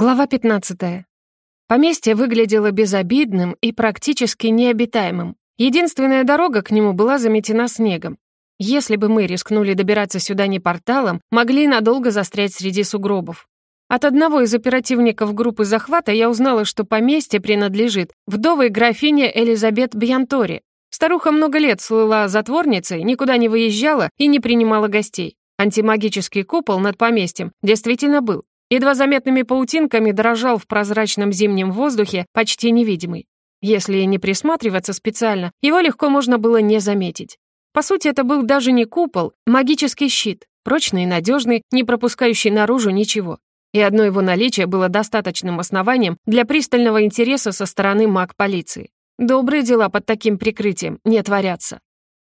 Глава 15. Поместье выглядело безобидным и практически необитаемым. Единственная дорога к нему была заметена снегом. Если бы мы рискнули добираться сюда не порталом, могли надолго застрять среди сугробов. От одного из оперативников группы захвата я узнала, что поместье принадлежит вдовой графине Элизабет Бьянтори. Старуха много лет слыла затворницей, никуда не выезжала и не принимала гостей. Антимагический купол над поместьем действительно был, едва заметными паутинками дрожал в прозрачном зимнем воздухе, почти невидимый. Если не присматриваться специально, его легко можно было не заметить. По сути, это был даже не купол, магический щит, прочный и надежный, не пропускающий наружу ничего. И одно его наличие было достаточным основанием для пристального интереса со стороны маг-полиции. Добрые дела под таким прикрытием не творятся.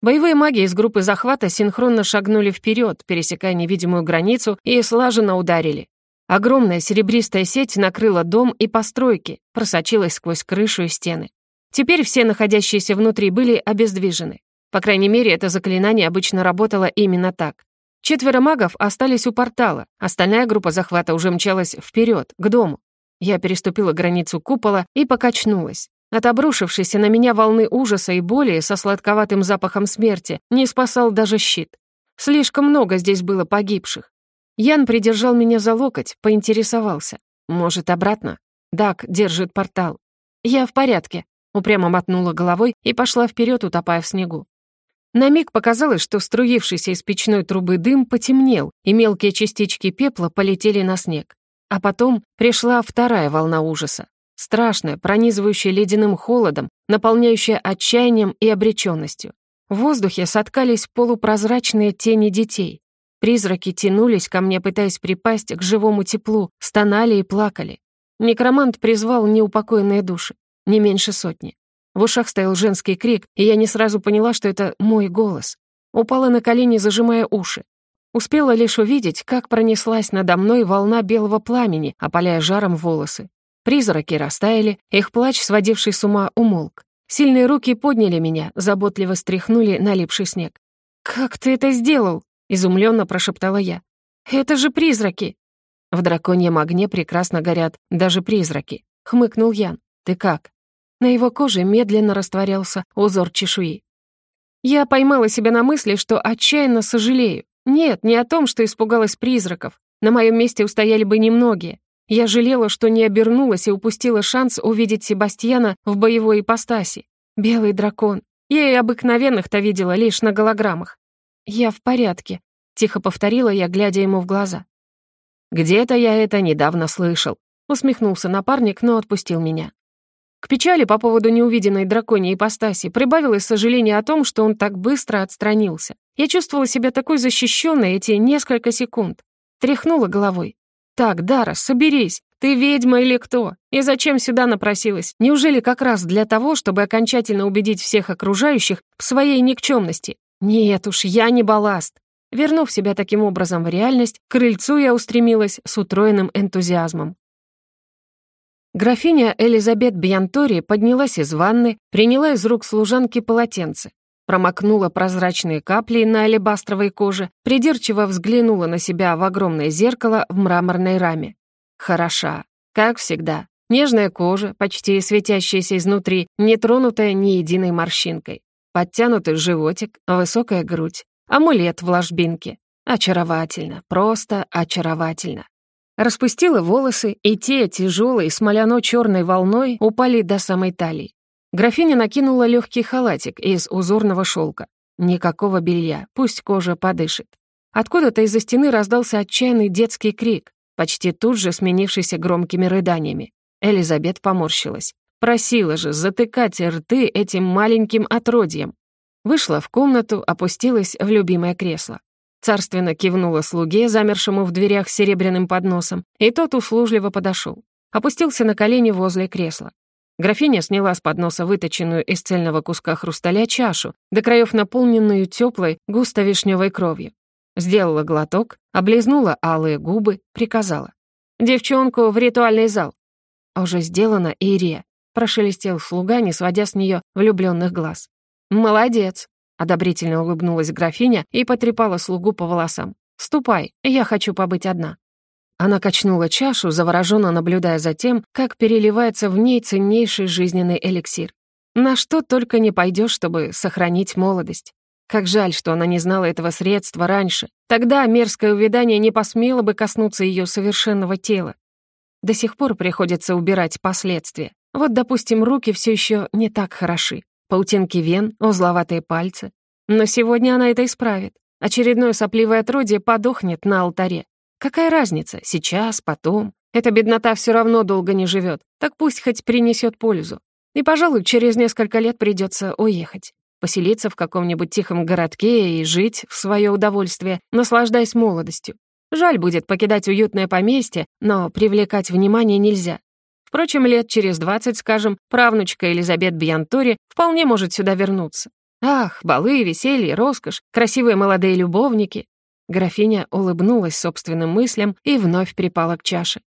Боевые маги из группы захвата синхронно шагнули вперед, пересекая невидимую границу, и слаженно ударили. Огромная серебристая сеть накрыла дом и постройки, просочилась сквозь крышу и стены. Теперь все находящиеся внутри были обездвижены. По крайней мере, это заклинание обычно работало именно так. Четверо магов остались у портала, остальная группа захвата уже мчалась вперед, к дому. Я переступила границу купола и покачнулась. От обрушившейся на меня волны ужаса и боли со сладковатым запахом смерти не спасал даже щит. Слишком много здесь было погибших. Ян придержал меня за локоть, поинтересовался. «Может, обратно?» «Дак держит портал». «Я в порядке», — упрямо мотнула головой и пошла вперед, утопая в снегу. На миг показалось, что струившийся из печной трубы дым потемнел, и мелкие частички пепла полетели на снег. А потом пришла вторая волна ужаса. Страшная, пронизывающая ледяным холодом, наполняющая отчаянием и обреченностью. В воздухе соткались полупрозрачные тени детей. Призраки тянулись ко мне, пытаясь припасть к живому теплу, стонали и плакали. Некромант призвал неупокоенные души, не меньше сотни. В ушах стоял женский крик, и я не сразу поняла, что это мой голос. Упала на колени, зажимая уши. Успела лишь увидеть, как пронеслась надо мной волна белого пламени, опаляя жаром волосы. Призраки растаяли, их плач, сводивший с ума, умолк. Сильные руки подняли меня, заботливо стряхнули налипший снег. «Как ты это сделал?» Изумленно прошептала я. «Это же призраки!» «В драконьем огне прекрасно горят даже призраки», — хмыкнул Ян. «Ты как?» На его коже медленно растворялся узор чешуи. Я поймала себя на мысли, что отчаянно сожалею. Нет, не о том, что испугалась призраков. На моем месте устояли бы немногие. Я жалела, что не обернулась и упустила шанс увидеть Себастьяна в боевой ипостаси. Белый дракон. Я и обыкновенных-то видела лишь на голограммах. «Я в порядке», — тихо повторила я, глядя ему в глаза. «Где-то я это недавно слышал», — усмехнулся напарник, но отпустил меня. К печали по поводу неувиденной драконьей ипостаси прибавилось сожаление о том, что он так быстро отстранился. Я чувствовала себя такой защищенной эти несколько секунд. Тряхнула головой. «Так, Дара, соберись. Ты ведьма или кто? И зачем сюда напросилась? Неужели как раз для того, чтобы окончательно убедить всех окружающих в своей никчемности? Нет уж, я не балласт. Вернув себя таким образом в реальность, к крыльцу я устремилась с утроенным энтузиазмом. Графиня Элизабет Бьянтори поднялась из ванны, приняла из рук служанки полотенце, промокнула прозрачные капли на алебастровой коже, придирчиво взглянула на себя в огромное зеркало в мраморной раме. Хороша, как всегда. Нежная кожа, почти светящаяся изнутри, не тронутая ни единой морщинкой. Подтянутый животик, высокая грудь, амулет в ложбинке. Очаровательно, просто очаровательно. Распустила волосы, и те, тяжелые, смоляно-черной волной, упали до самой талии. Графиня накинула легкий халатик из узорного шелка. Никакого белья, пусть кожа подышит. Откуда-то из-за стены раздался отчаянный детский крик, почти тут же сменившийся громкими рыданиями. Элизабет поморщилась. Просила же затыкать рты этим маленьким отродьем. Вышла в комнату, опустилась в любимое кресло. Царственно кивнула слуге, замершему в дверях серебряным подносом, и тот услужливо подошел. Опустился на колени возле кресла. Графиня сняла с подноса выточенную из цельного куска хрусталя чашу, до краев наполненную теплой густо-вишневой кровью. Сделала глоток, облизнула алые губы, приказала. «Девчонку в ритуальный зал». Уже сделано, Ирия прошелестел слуга, не сводя с нее влюбленных глаз. «Молодец!» — одобрительно улыбнулась графиня и потрепала слугу по волосам. «Ступай, я хочу побыть одна». Она качнула чашу, завороженно наблюдая за тем, как переливается в ней ценнейший жизненный эликсир. На что только не пойдешь, чтобы сохранить молодость. Как жаль, что она не знала этого средства раньше. Тогда мерзкое увядание не посмело бы коснуться ее совершенного тела. До сих пор приходится убирать последствия. Вот, допустим, руки все еще не так хороши. Паутинки вен, узловатые пальцы. Но сегодня она это исправит. Очередное сопливое отродье подохнет на алтаре. Какая разница, сейчас, потом? Эта беднота все равно долго не живет, так пусть хоть принесет пользу. И, пожалуй, через несколько лет придется уехать. Поселиться в каком-нибудь тихом городке и жить в свое удовольствие, наслаждаясь молодостью. Жаль будет покидать уютное поместье, но привлекать внимание нельзя. Впрочем, лет через двадцать, скажем, правнучка Элизабет Бьянтори вполне может сюда вернуться. Ах, балы, веселье, роскошь, красивые молодые любовники. Графиня улыбнулась собственным мыслям и вновь припала к чаше.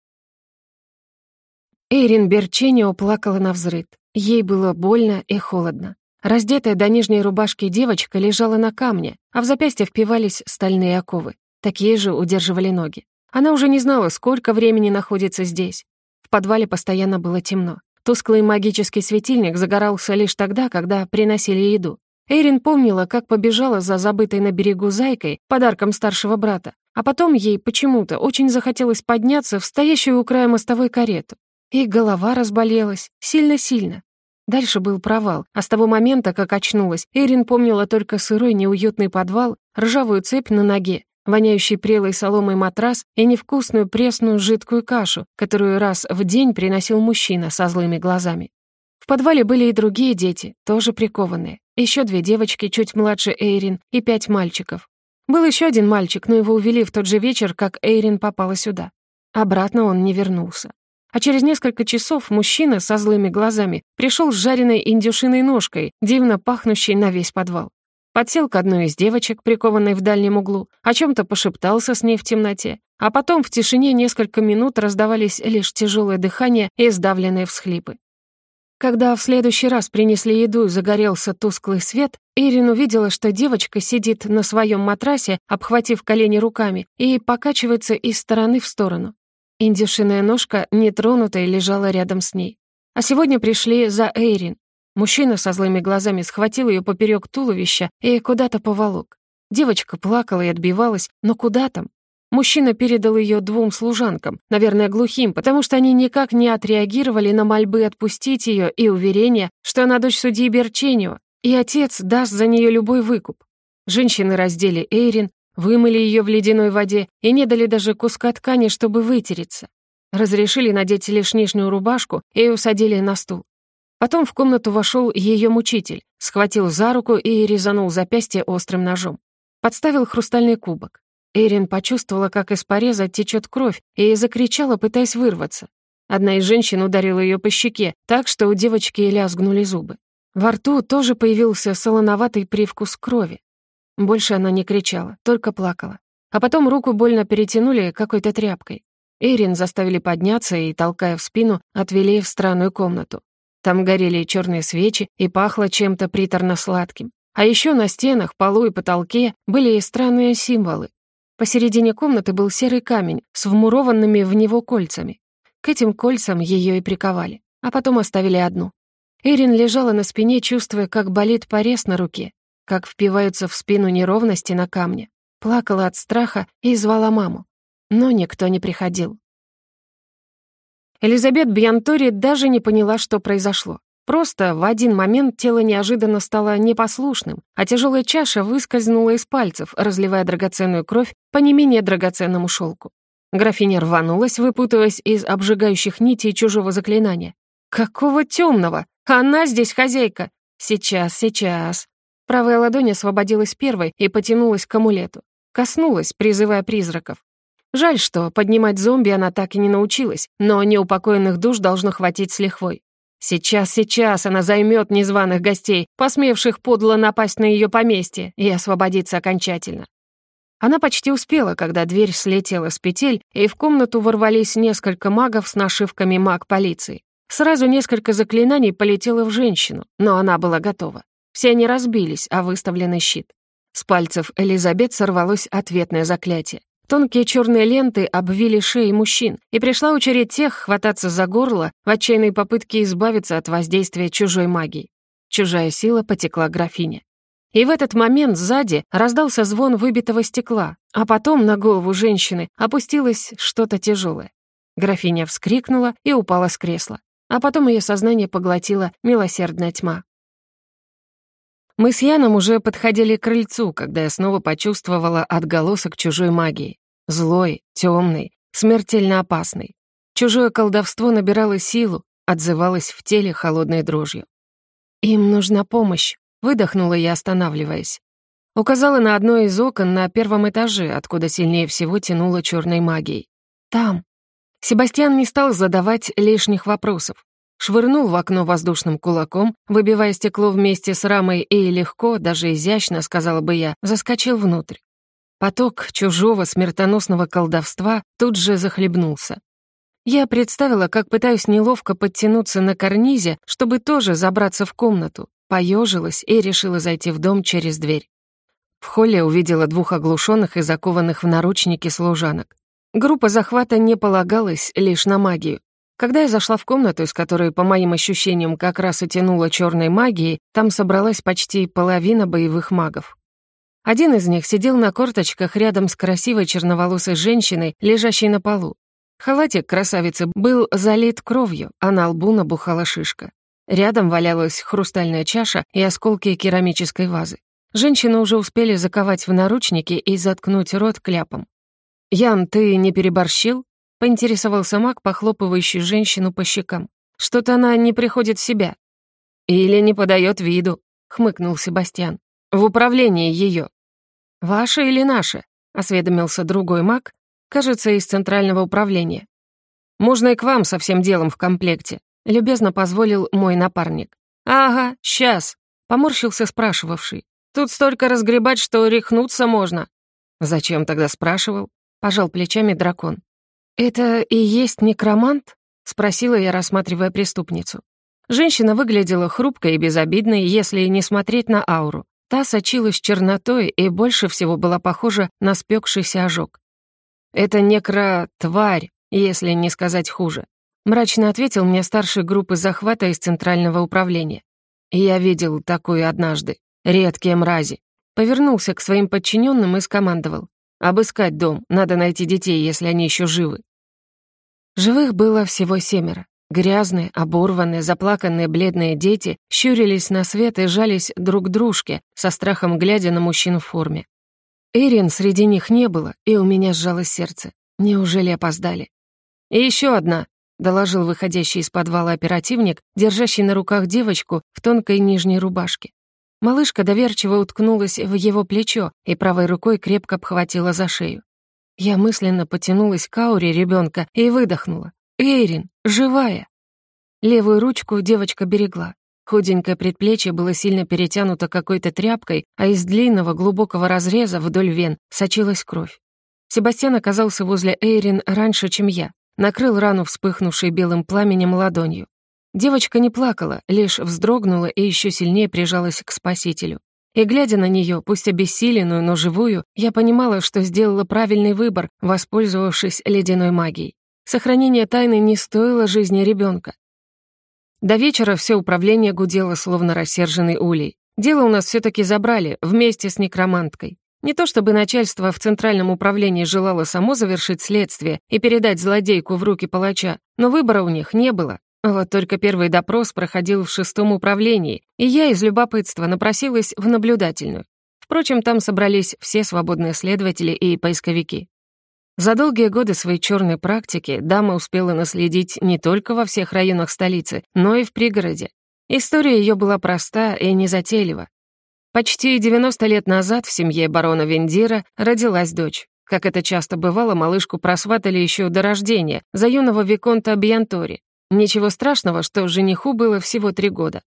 Эйрин Берченио плакала на взрыд. Ей было больно и холодно. Раздетая до нижней рубашки девочка лежала на камне, а в запястье впивались стальные оковы. Такие же удерживали ноги. Она уже не знала, сколько времени находится здесь. В подвале постоянно было темно. Тусклый магический светильник загорался лишь тогда, когда приносили еду. Эйрин помнила, как побежала за забытой на берегу зайкой, подарком старшего брата, а потом ей почему-то очень захотелось подняться в стоящую у края мостовой карету. И голова разболелась, сильно-сильно. Дальше был провал, а с того момента, как очнулась, Эйрин помнила только сырой неуютный подвал, ржавую цепь на ноге, воняющий прелой соломой матрас и невкусную пресную жидкую кашу, которую раз в день приносил мужчина со злыми глазами. В подвале были и другие дети, тоже прикованные. Еще две девочки, чуть младше Эйрин, и пять мальчиков. Был еще один мальчик, но его увели в тот же вечер, как Эйрин попала сюда. Обратно он не вернулся. А через несколько часов мужчина со злыми глазами пришел с жареной индюшиной ножкой, дивно пахнущей на весь подвал. Подсел к одной из девочек, прикованной в дальнем углу, о чем то пошептался с ней в темноте, а потом в тишине несколько минут раздавались лишь тяжелое дыхание и сдавленные всхлипы. Когда в следующий раз принесли еду и загорелся тусклый свет, Ирин увидела, что девочка сидит на своем матрасе, обхватив колени руками, и покачивается из стороны в сторону. Индюшиная ножка, нетронутая, лежала рядом с ней. А сегодня пришли за Эйрин. Мужчина со злыми глазами схватил ее поперек туловища и куда-то поволок. Девочка плакала и отбивалась, но куда там? Мужчина передал ее двум служанкам, наверное, глухим, потому что они никак не отреагировали на мольбы отпустить ее и уверения, что она дочь судьи Берченио, и отец даст за нее любой выкуп. Женщины раздели Эйрин, вымыли ее в ледяной воде и не дали даже куска ткани, чтобы вытереться. Разрешили надеть лишь нижнюю рубашку и усадили на стул. Потом в комнату вошел ее мучитель, схватил за руку и резанул запястье острым ножом. Подставил хрустальный кубок. Эрин почувствовала, как из пореза течет кровь, и закричала, пытаясь вырваться. Одна из женщин ударила ее по щеке, так что у девочки лязгнули зубы. Во рту тоже появился солоноватый привкус крови. Больше она не кричала, только плакала. А потом руку больно перетянули какой-то тряпкой. Эрин заставили подняться и, толкая в спину, отвели в странную комнату. Там горели черные свечи и пахло чем-то приторно-сладким. А еще на стенах, полу и потолке были странные символы. Посередине комнаты был серый камень с вмурованными в него кольцами. К этим кольцам ее и приковали, а потом оставили одну. Эрин лежала на спине, чувствуя, как болит порез на руке, как впиваются в спину неровности на камне. Плакала от страха и звала маму. Но никто не приходил. Элизабет Бьянтори даже не поняла, что произошло. Просто в один момент тело неожиданно стало непослушным, а тяжелая чаша выскользнула из пальцев, разливая драгоценную кровь по не менее драгоценному шелку. Графиня рванулась, выпутываясь из обжигающих нитей чужого заклинания. «Какого темного? Она здесь хозяйка! Сейчас, сейчас!» Правая ладонь освободилась первой и потянулась к амулету. Коснулась, призывая призраков. Жаль, что поднимать зомби она так и не научилась, но неупокоенных душ должно хватить с лихвой. Сейчас, сейчас она займет незваных гостей, посмевших подло напасть на ее поместье, и освободиться окончательно. Она почти успела, когда дверь слетела с петель, и в комнату ворвались несколько магов с нашивками маг-полиции. Сразу несколько заклинаний полетело в женщину, но она была готова. Все они разбились, а выставленный щит. С пальцев Элизабет сорвалось ответное заклятие. Тонкие черные ленты обвили шеи мужчин, и пришла очередь тех хвататься за горло в отчаянной попытке избавиться от воздействия чужой магии. Чужая сила потекла графине. И в этот момент сзади раздался звон выбитого стекла, а потом на голову женщины опустилось что-то тяжелое. Графиня вскрикнула и упала с кресла, а потом ее сознание поглотила милосердная тьма. Мы с Яном уже подходили к крыльцу, когда я снова почувствовала отголосок чужой магии. Злой, темный, смертельно опасный. Чужое колдовство набирало силу, отзывалось в теле холодной дрожью. «Им нужна помощь», — выдохнула я, останавливаясь. Указала на одно из окон на первом этаже, откуда сильнее всего тянуло черной магией. «Там». Себастьян не стал задавать лишних вопросов швырнул в окно воздушным кулаком, выбивая стекло вместе с рамой и легко, даже изящно, сказала бы я, заскочил внутрь. Поток чужого смертоносного колдовства тут же захлебнулся. Я представила, как пытаюсь неловко подтянуться на карнизе, чтобы тоже забраться в комнату, поежилась и решила зайти в дом через дверь. В холле увидела двух оглушенных и закованных в наручники служанок. Группа захвата не полагалась лишь на магию. Когда я зашла в комнату, из которой, по моим ощущениям, как раз и тянуло черной магией, там собралась почти половина боевых магов. Один из них сидел на корточках рядом с красивой черноволосой женщиной, лежащей на полу. Халатик красавицы был залит кровью, а на лбу набухала шишка. Рядом валялась хрустальная чаша и осколки керамической вазы. Женщину уже успели заковать в наручники и заткнуть рот кляпом. «Ян, ты не переборщил?» Поинтересовался маг, похлопывающий женщину по щекам. «Что-то она не приходит в себя». «Или не подает виду», — хмыкнул Себастьян. «В управлении ее. «Ваше или наше?» — осведомился другой маг, кажется, из центрального управления. «Можно и к вам со всем делом в комплекте», — любезно позволил мой напарник. «Ага, сейчас», — поморщился спрашивавший. «Тут столько разгребать, что рехнуться можно». «Зачем тогда спрашивал?» — пожал плечами дракон. «Это и есть некромант?» — спросила я, рассматривая преступницу. Женщина выглядела хрупкой и безобидной, если не смотреть на ауру. Та сочилась чернотой и больше всего была похожа на спекшийся ожог. «Это некро-тварь, если не сказать хуже», — мрачно ответил мне старший группы захвата из Центрального управления. «Я видел такую однажды. Редкие мрази». Повернулся к своим подчиненным и скомандовал. «Обыскать дом, надо найти детей, если они еще живы». Живых было всего семеро. Грязные, оборванные, заплаканные бледные дети щурились на свет и жались друг к дружке, со страхом глядя на мужчин в форме. Эрин среди них не было, и у меня сжалось сердце. Неужели опоздали? «И еще одна», — доложил выходящий из подвала оперативник, держащий на руках девочку в тонкой нижней рубашке. Малышка доверчиво уткнулась в его плечо и правой рукой крепко обхватила за шею. Я мысленно потянулась к ауре ребенка и выдохнула. «Эйрин, живая!» Левую ручку девочка берегла. Худенькое предплечье было сильно перетянуто какой-то тряпкой, а из длинного глубокого разреза вдоль вен сочилась кровь. Себастьян оказался возле Эйрин раньше, чем я, накрыл рану, вспыхнувшей белым пламенем ладонью. Девочка не плакала, лишь вздрогнула и еще сильнее прижалась к спасителю. И глядя на нее, пусть обессиленную, но живую, я понимала, что сделала правильный выбор, воспользовавшись ледяной магией. Сохранение тайны не стоило жизни ребенка. До вечера все управление гудело, словно рассерженный улей. Дело у нас все таки забрали, вместе с некроманткой. Не то чтобы начальство в Центральном управлении желало само завершить следствие и передать злодейку в руки палача, но выбора у них не было. Вот только первый допрос проходил в шестом управлении, и я из любопытства напросилась в наблюдательную. Впрочем, там собрались все свободные следователи и поисковики. За долгие годы своей черной практики дама успела наследить не только во всех районах столицы, но и в пригороде. История ее была проста и незатейлива. Почти 90 лет назад в семье барона Вендира родилась дочь. Как это часто бывало, малышку просватали еще до рождения за юного Виконта Бьянтори, Ничего страшного, что жениху было всего три года.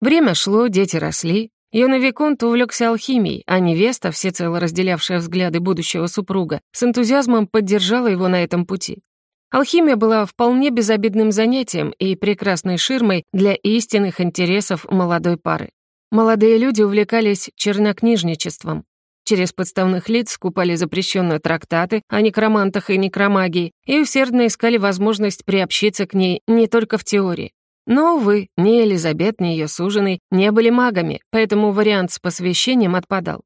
Время шло, дети росли. Юный Виконт увлекся алхимией, а невеста, всецело разделявшая взгляды будущего супруга, с энтузиазмом поддержала его на этом пути. Алхимия была вполне безобидным занятием и прекрасной ширмой для истинных интересов молодой пары. Молодые люди увлекались чернокнижничеством. Через подставных лиц скупали запрещенные трактаты о некромантах и некромагии и усердно искали возможность приобщиться к ней не только в теории. Но, увы, ни Элизабет, ни ее суженый не были магами, поэтому вариант с посвящением отпадал.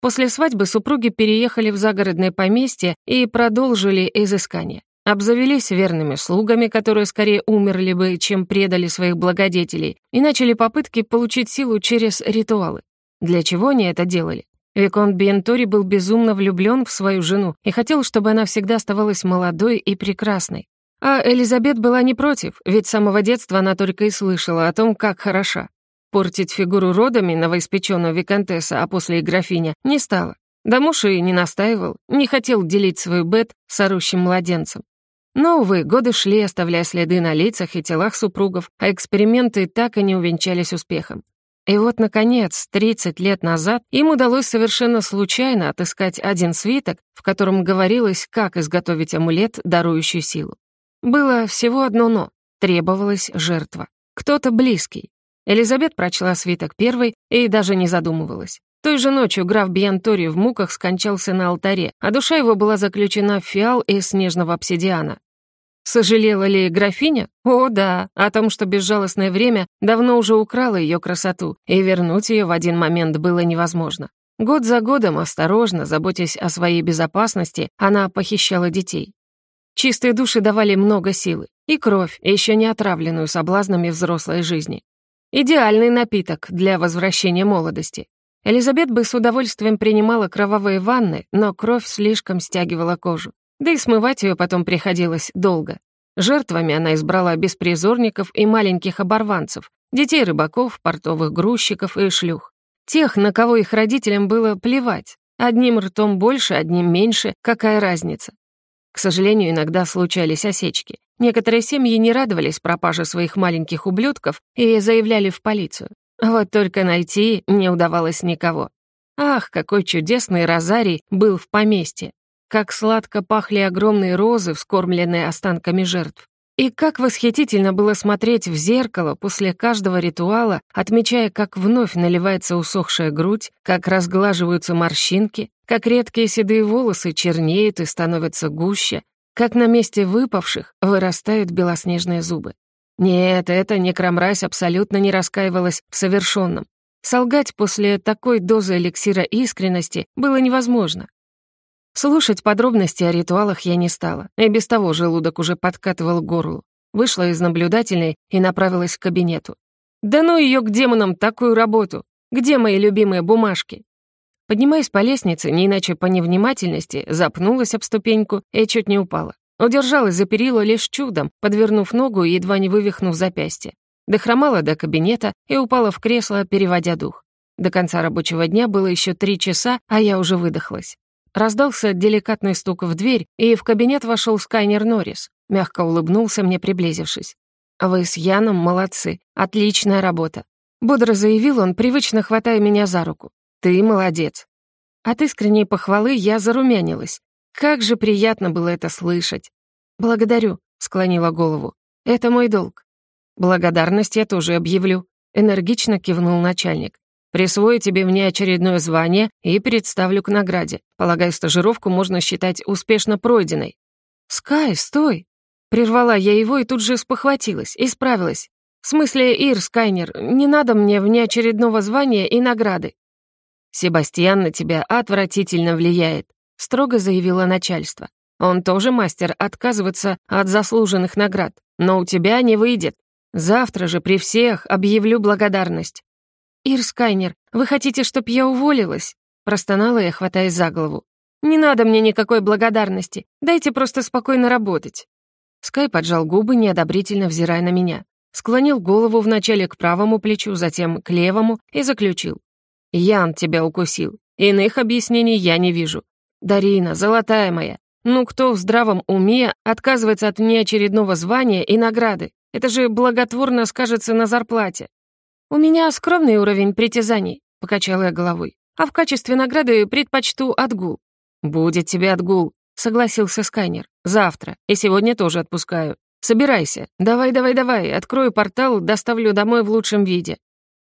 После свадьбы супруги переехали в загородное поместье и продолжили изыскание. Обзавелись верными слугами, которые скорее умерли бы, чем предали своих благодетелей, и начали попытки получить силу через ритуалы. Для чего они это делали? Виконт Биентори был безумно влюблен в свою жену и хотел, чтобы она всегда оставалась молодой и прекрасной. А Элизабет была не против, ведь с самого детства она только и слышала о том, как хороша. Портить фигуру родами новоиспеченного виконтесса, а после и графиня, не стала. Да муж и не настаивал, не хотел делить свою бет с орущим младенцем. Но, увы, годы шли, оставляя следы на лицах и телах супругов, а эксперименты так и не увенчались успехом. И вот, наконец, 30 лет назад им удалось совершенно случайно отыскать один свиток, в котором говорилось, как изготовить амулет, дарующий силу. Было всего одно «но» — требовалась жертва. Кто-то близкий. Элизабет прочла свиток первой и даже не задумывалась. Той же ночью граф Биантори в муках скончался на алтаре, а душа его была заключена в фиал из снежного обсидиана. Сожалела ли графиня? О, да, о том, что безжалостное время давно уже украло ее красоту, и вернуть ее в один момент было невозможно. Год за годом, осторожно, заботясь о своей безопасности, она похищала детей. Чистые души давали много силы, и кровь, еще не отравленную соблазнами взрослой жизни. Идеальный напиток для возвращения молодости. Элизабет бы с удовольствием принимала кровавые ванны, но кровь слишком стягивала кожу. Да и смывать ее потом приходилось долго. Жертвами она избрала беспризорников и маленьких оборванцев, детей рыбаков, портовых грузчиков и шлюх. Тех, на кого их родителям было плевать. Одним ртом больше, одним меньше, какая разница? К сожалению, иногда случались осечки. Некоторые семьи не радовались пропаже своих маленьких ублюдков и заявляли в полицию. Вот только найти не удавалось никого. Ах, какой чудесный розарий был в поместье. Как сладко пахли огромные розы, вскормленные останками жертв. И как восхитительно было смотреть в зеркало после каждого ритуала, отмечая, как вновь наливается усохшая грудь, как разглаживаются морщинки, как редкие седые волосы чернеют и становятся гуще, как на месте выпавших вырастают белоснежные зубы. Нет, эта некромразь абсолютно не раскаивалась в совершенном. Солгать после такой дозы эликсира искренности было невозможно. Слушать подробности о ритуалах я не стала, и без того желудок уже подкатывал к горлу. Вышла из наблюдательной и направилась к кабинету. «Да ну ее к демонам такую работу! Где мои любимые бумажки?» Поднимаясь по лестнице, не иначе по невнимательности, запнулась об ступеньку и чуть не упала. Удержалась за перила лишь чудом, подвернув ногу и едва не вывихнув запястье. Дохромала до кабинета и упала в кресло, переводя дух. До конца рабочего дня было еще три часа, а я уже выдохлась. Раздался деликатный стук в дверь, и в кабинет вошел Скайнер Норрис. Мягко улыбнулся мне, приблизившись. «Вы с Яном молодцы. Отличная работа». Бодро заявил он, привычно хватая меня за руку. Ты молодец». От искренней похвалы я зарумянилась. Как же приятно было это слышать. «Благодарю», — склонила голову. «Это мой долг». «Благодарность я тоже объявлю», — энергично кивнул начальник. «Присвою тебе внеочередное звание и представлю к награде. Полагаю, стажировку можно считать успешно пройденной». «Скай, стой!» Прервала я его и тут же спохватилась, исправилась. «В смысле, Ир, Скайнер, не надо мне внеочередного звания и награды. «Себастьян на тебя отвратительно влияет», — строго заявило начальство. «Он тоже мастер отказываться от заслуженных наград, но у тебя не выйдет. Завтра же при всех объявлю благодарность». «Ир Скайнер, вы хотите, чтоб я уволилась?» Простонала я, хватаясь за голову. «Не надо мне никакой благодарности. Дайте просто спокойно работать». Скай поджал губы, неодобрительно взирая на меня. Склонил голову вначале к правому плечу, затем к левому и заключил. Ян тебя укусил. Иных объяснений я не вижу. Дарина, золотая моя, ну кто в здравом уме отказывается от неочередного звания и награды? Это же благотворно скажется на зарплате. У меня скромный уровень притязаний, покачала я головой. А в качестве награды предпочту отгул. Будет тебе отгул, согласился Скайнер. Завтра. И сегодня тоже отпускаю. Собирайся. Давай, давай, давай. Открою портал, доставлю домой в лучшем виде.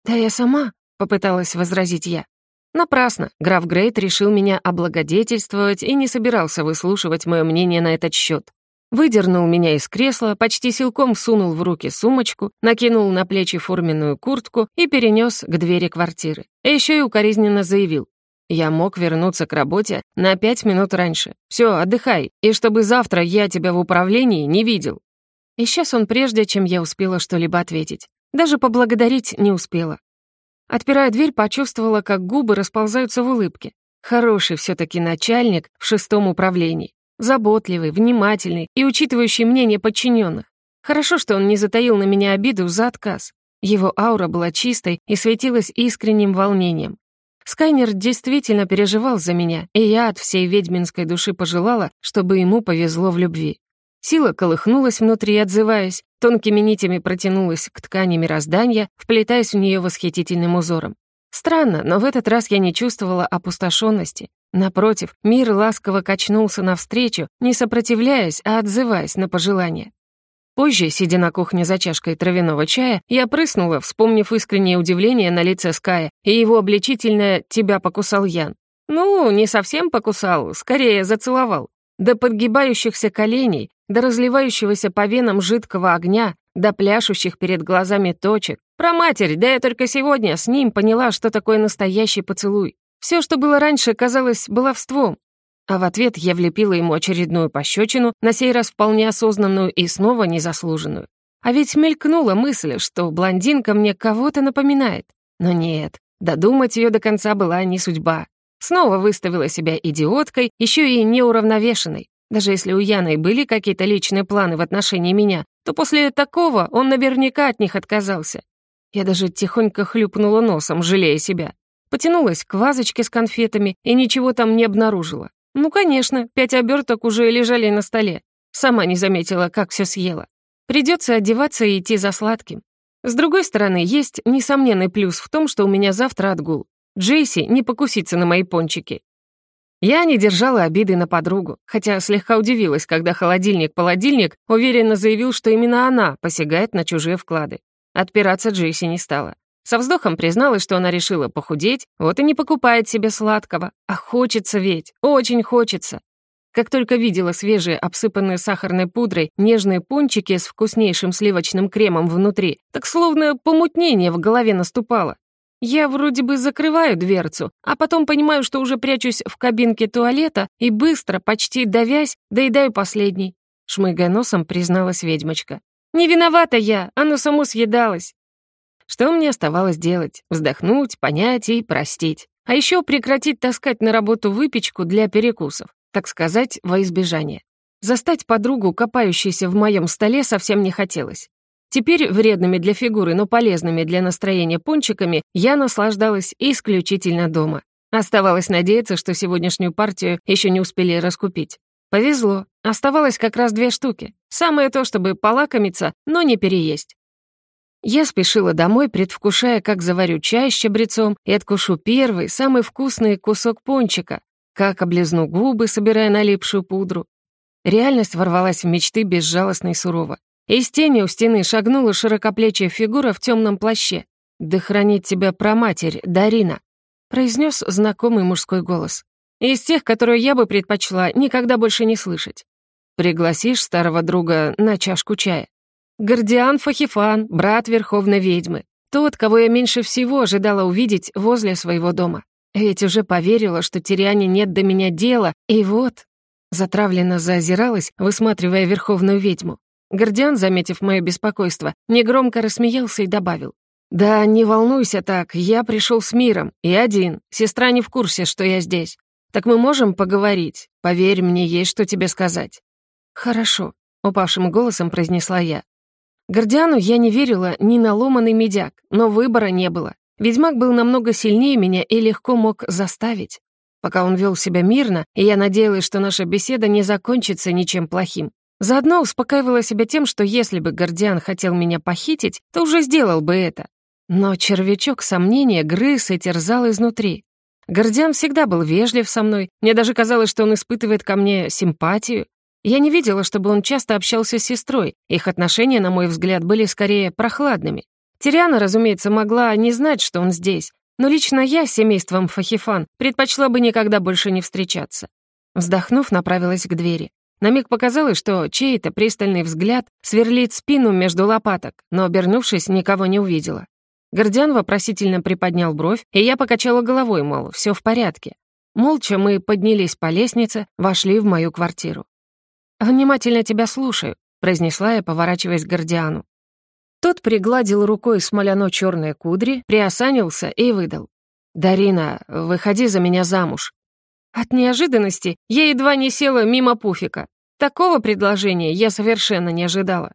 Да я сама, — попыталась возразить я. Напрасно. Граф Грейт решил меня облагодетельствовать и не собирался выслушивать мое мнение на этот счет. Выдернул меня из кресла, почти силком сунул в руки сумочку, накинул на плечи форменную куртку и перенес к двери квартиры. И еще и укоризненно заявил. Я мог вернуться к работе на пять минут раньше. Все, отдыхай, и чтобы завтра я тебя в управлении не видел. Исчез он прежде, чем я успела что-либо ответить. Даже поблагодарить не успела. Отпирая дверь, почувствовала, как губы расползаются в улыбке. Хороший все таки начальник в шестом управлении. Заботливый, внимательный и учитывающий мнение подчиненных. Хорошо, что он не затаил на меня обиду за отказ. Его аура была чистой и светилась искренним волнением. Скайнер действительно переживал за меня, и я от всей ведьминской души пожелала, чтобы ему повезло в любви. Сила колыхнулась внутри, отзываясь, тонкими нитями протянулась к ткани мироздания, вплетаясь в нее восхитительным узором. Странно, но в этот раз я не чувствовала опустошенности. Напротив, мир ласково качнулся навстречу, не сопротивляясь, а отзываясь на пожелания. Позже, сидя на кухне за чашкой травяного чая, я прыснула, вспомнив искреннее удивление на лице Ская и его обличительное «тебя покусал Ян». Ну, не совсем покусал, скорее зацеловал. До подгибающихся коленей, до разливающегося по венам жидкого огня, до пляшущих перед глазами точек. Про матерь, да я только сегодня с ним поняла, что такое настоящий поцелуй. Все, что было раньше, казалось баловством. А в ответ я влепила ему очередную пощечину, на сей раз вполне осознанную и снова незаслуженную. А ведь мелькнула мысль, что блондинка мне кого-то напоминает. Но нет, додумать ее до конца была не судьба. Снова выставила себя идиоткой, еще и неуравновешенной. Даже если у Яны были какие-то личные планы в отношении меня, то после такого он наверняка от них отказался. Я даже тихонько хлюпнула носом, жалея себя. Потянулась к вазочке с конфетами и ничего там не обнаружила. Ну, конечно, пять оберток уже лежали на столе. Сама не заметила, как все съела. Придется одеваться и идти за сладким. С другой стороны, есть несомненный плюс в том, что у меня завтра отгул. Джейси не покусится на мои пончики. Я не держала обиды на подругу, хотя слегка удивилась, когда холодильник-полодильник уверенно заявил, что именно она посягает на чужие вклады. Отпираться Джейси не стала. Со вздохом призналась, что она решила похудеть, вот и не покупает себе сладкого. А хочется ведь, очень хочется. Как только видела свежие, обсыпанные сахарной пудрой, нежные пончики с вкуснейшим сливочным кремом внутри, так словно помутнение в голове наступало. Я вроде бы закрываю дверцу, а потом понимаю, что уже прячусь в кабинке туалета и быстро, почти давясь, доедаю последний. Шмыгая носом, призналась ведьмочка. «Не виновата я, оно само съедалось. Что мне оставалось делать? Вздохнуть, понять и простить. А еще прекратить таскать на работу выпечку для перекусов, так сказать, во избежание. Застать подругу, копающейся в моем столе, совсем не хотелось. Теперь вредными для фигуры, но полезными для настроения пончиками я наслаждалась исключительно дома. Оставалось надеяться, что сегодняшнюю партию еще не успели раскупить. Повезло. Оставалось как раз две штуки. Самое то, чтобы полакомиться, но не переесть. Я спешила домой, предвкушая, как заварю чай с чабрецом и откушу первый, самый вкусный кусок пончика, как облизну губы, собирая налипшую пудру. Реальность ворвалась в мечты безжалостно и сурово. Из тени у стены шагнула широкоплечья фигура в темном плаще. «Да хранит тебя проматерь, Дарина», — произнес знакомый мужской голос. Из тех, которые я бы предпочла никогда больше не слышать. «Пригласишь старого друга на чашку чая?» Гордиан Фахифан, брат Верховной Ведьмы. Тот, кого я меньше всего ожидала увидеть возле своего дома. Ведь уже поверила, что Тириане нет до меня дела, и вот... Затравленно заозиралась, высматривая Верховную Ведьму. Гордиан, заметив мое беспокойство, негромко рассмеялся и добавил. «Да не волнуйся так, я пришел с миром, и один. Сестра не в курсе, что я здесь. Так мы можем поговорить? Поверь, мне есть что тебе сказать». «Хорошо», — упавшим голосом произнесла я. Гордиану я не верила ни на ломаный медяк, но выбора не было. Ведьмак был намного сильнее меня и легко мог заставить. Пока он вел себя мирно, и я надеялась, что наша беседа не закончится ничем плохим. Заодно успокаивала себя тем, что если бы Гордиан хотел меня похитить, то уже сделал бы это. Но червячок сомнения грыз и терзал изнутри. Гордиан всегда был вежлив со мной, мне даже казалось, что он испытывает ко мне симпатию, я не видела, чтобы он часто общался с сестрой, их отношения, на мой взгляд, были скорее прохладными. Тириана, разумеется, могла не знать, что он здесь, но лично я с семейством Фахифан предпочла бы никогда больше не встречаться. Вздохнув, направилась к двери. На миг показалось, что чей-то пристальный взгляд сверлит спину между лопаток, но, обернувшись, никого не увидела. Гордиан вопросительно приподнял бровь, и я покачала головой, мол, все в порядке. Молча мы поднялись по лестнице, вошли в мою квартиру. «Внимательно тебя слушаю», — произнесла я, поворачиваясь к Гордиану. Тот пригладил рукой смоляно-черные кудри, приосанился и выдал. «Дарина, выходи за меня замуж». От неожиданности я едва не села мимо пуфика. Такого предложения я совершенно не ожидала.